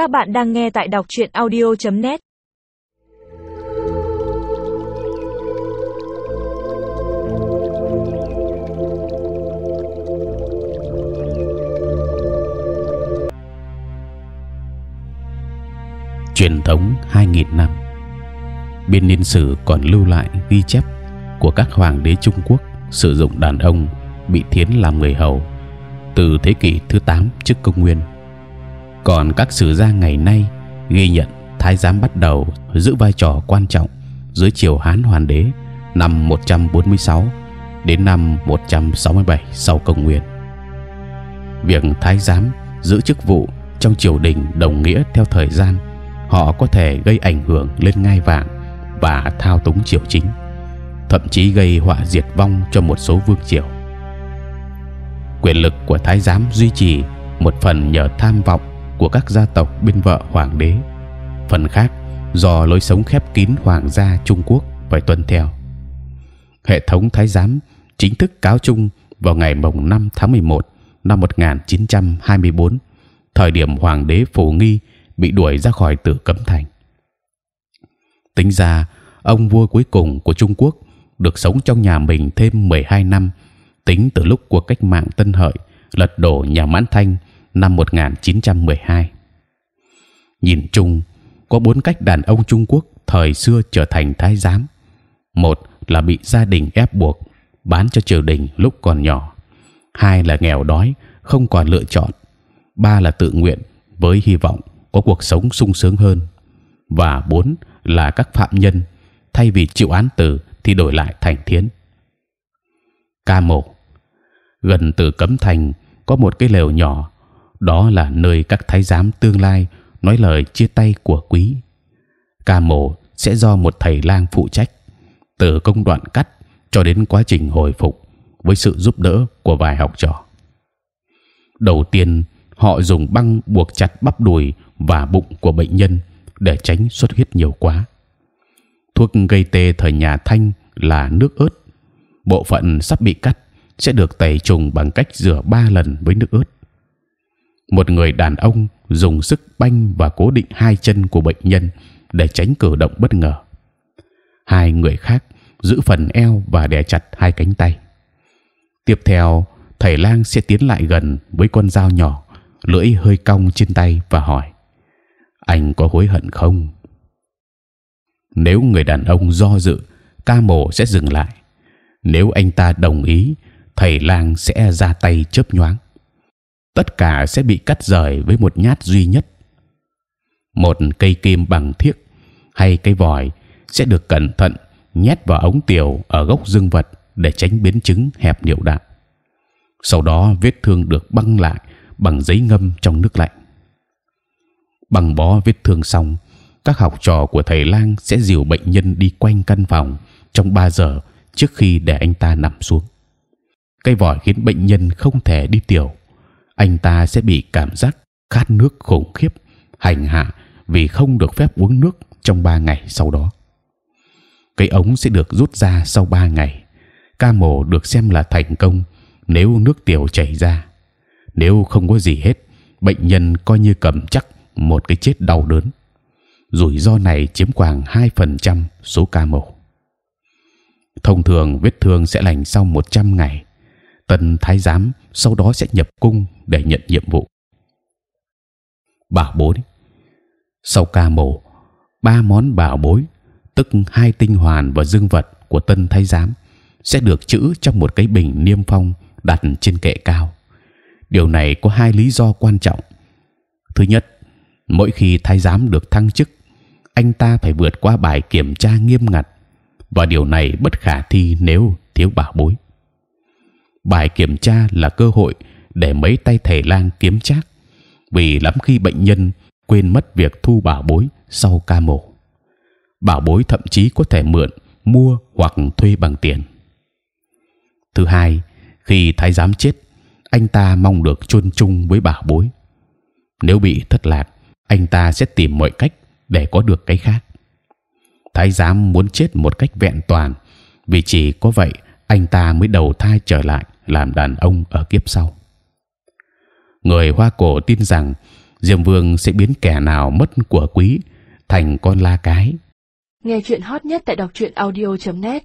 Các bạn đang nghe tại đọc truyện audio.net. Truyền thống 2.000 năm Biên niên sử còn lưu lại ghi chép của các hoàng đế Trung Quốc sử dụng đàn ông bị thiến làm người hầu từ thế kỷ thứ 8 trước công nguyên. Còn các sử gia ngày nay ghi nhận thái giám bắt đầu giữ vai trò quan trọng dưới triều Hán Hoàn Đế năm 146 đến năm 167 sau công nguyên. Việc thái giám giữ chức vụ trong triều đình đồng nghĩa theo thời gian họ có thể gây ảnh hưởng lên ngai vàng và thao túng triều chính, thậm chí gây họa diệt vong cho một số vương triều. Quyền lực của thái giám duy trì một phần nhờ tham vọng của các gia tộc bên vợ hoàng đế, phần khác do lối sống khép kín hoàng gia Trung Quốc phải tuân theo. Hệ thống thái giám chính thức cáo chung vào ngày mồng 5 tháng 11 năm 1924, thời điểm hoàng đế Phổ Nghi bị đuổi ra khỏi Tử Cấm Thành. Tính ra, ông vua cuối cùng của Trung Quốc được sống trong nhà mình thêm 12 năm, tính từ lúc cuộc cách mạng Tân Hợi lật đổ nhà Mãn Thanh năm 1912. Nhìn chung, có bốn cách đàn ông Trung Quốc thời xưa trở thành thái giám. Một là bị gia đình ép buộc bán cho triều đình lúc còn nhỏ. Hai là nghèo đói, không còn lựa chọn. Ba là tự nguyện với hy vọng có cuộc sống sung sướng hơn. Và bốn là các phạm nhân thay vì chịu án tử thì đổi lại thành thiến. Ca mổ gần từ cấm thành có một cái lều nhỏ, đó là nơi các thái giám tương lai nói lời chia tay của quý. Ca mổ sẽ do một thầy lang phụ trách, từ công đoạn cắt cho đến quá trình hồi phục với sự giúp đỡ của vài học trò. Đầu tiên, họ dùng băng buộc chặt bắp đùi và bụng của bệnh nhân để tránh xuất huyết nhiều quá. Thuốc gây tê thời nhà Thanh là nước ớt. Bộ phận sắp bị cắt sẽ được tẩy trùng bằng cách rửa ba lần với nước ớt. Một người đàn ông dùng sức banh và cố định hai chân của bệnh nhân để tránh cử động bất ngờ. Hai người khác giữ phần eo và đè chặt hai cánh tay. Tiếp theo, thầy lang sẽ tiến lại gần với con dao nhỏ, lưỡi hơi cong trên tay và hỏi: anh có hối hận không? Nếu người đàn ông do dự, ca mổ sẽ dừng lại. Nếu anh ta đồng ý, thầy lang sẽ ra tay chớp nhoáng. Tất cả sẽ bị cắt rời với một nhát duy nhất. Một cây kim bằng thiếc hay cây vòi sẽ được cẩn thận nhét vào ống tiểu ở gốc dương vật để tránh biến chứng hẹp niệu đạo. Sau đó vết thương được băng lại bằng giấy ngâm trong nước lạnh bằng bó vết thương xong, các học trò của thầy lang sẽ dìu bệnh nhân đi quanh căn phòng trong 3 giờ trước khi để anh ta nằm xuống cây vòi khiến bệnh nhân không thể đi tiểu anh ta sẽ bị cảm giác khát nước khủng khiếp, hành hạ vì không được phép uống nước trong 3 ngày sau đó cái ống sẽ được rút ra sau 3 ngày ca mổ được xem là thành công nếu nước tiểu chảy ra nếu không có gì hết, bệnh nhân coi như cầm chắc một cái chết đau đớn. Rủi ro này chiếm khoảng 2% số ca mổ. Thông thường vết thương sẽ lành sau 100 ngày. Tần thái giám sau đó sẽ nhập cung để nhận nhiệm vụ. Bảo bối sau ca mổ, ba món bảo bối, tức hai tinh hoàn và dương vật của tân thái giám sẽ được trữ trong một cái bình niêm phong đặt trên kệ cao. Điều này có hai lý do quan trọng. Thứ nhất, mỗi khi thái giám được thăng chức anh ta phải vượt qua bài kiểm tra nghiêm ngặt và điều này bất khả thi nếu thiếu bảo bối bài kiểm tra là cơ hội để mấy tay thầy lang kiếm chắc vì lắm khi bệnh nhân quên mất việc thu bảo bối sau ca mổ bảo bối thậm chí có thể mượn mua hoặc thuê bằng tiền thứ hai khi thái giám chết anh ta mong được chôn chung với bảo bối nếu bị thất lạc anh ta sẽ tìm mọi cách để có được cái khác. Thái giám muốn chết một cách vẹn toàn, vì chỉ có vậy anh ta mới đầu thai trở lại làm đàn ông ở kiếp sau. Người Hoa cổ tin rằng diêm vương sẽ biến kẻ nào mất của quý thành con la cái. Nghe chuyện hot nhất tại đọc truyện audio .net.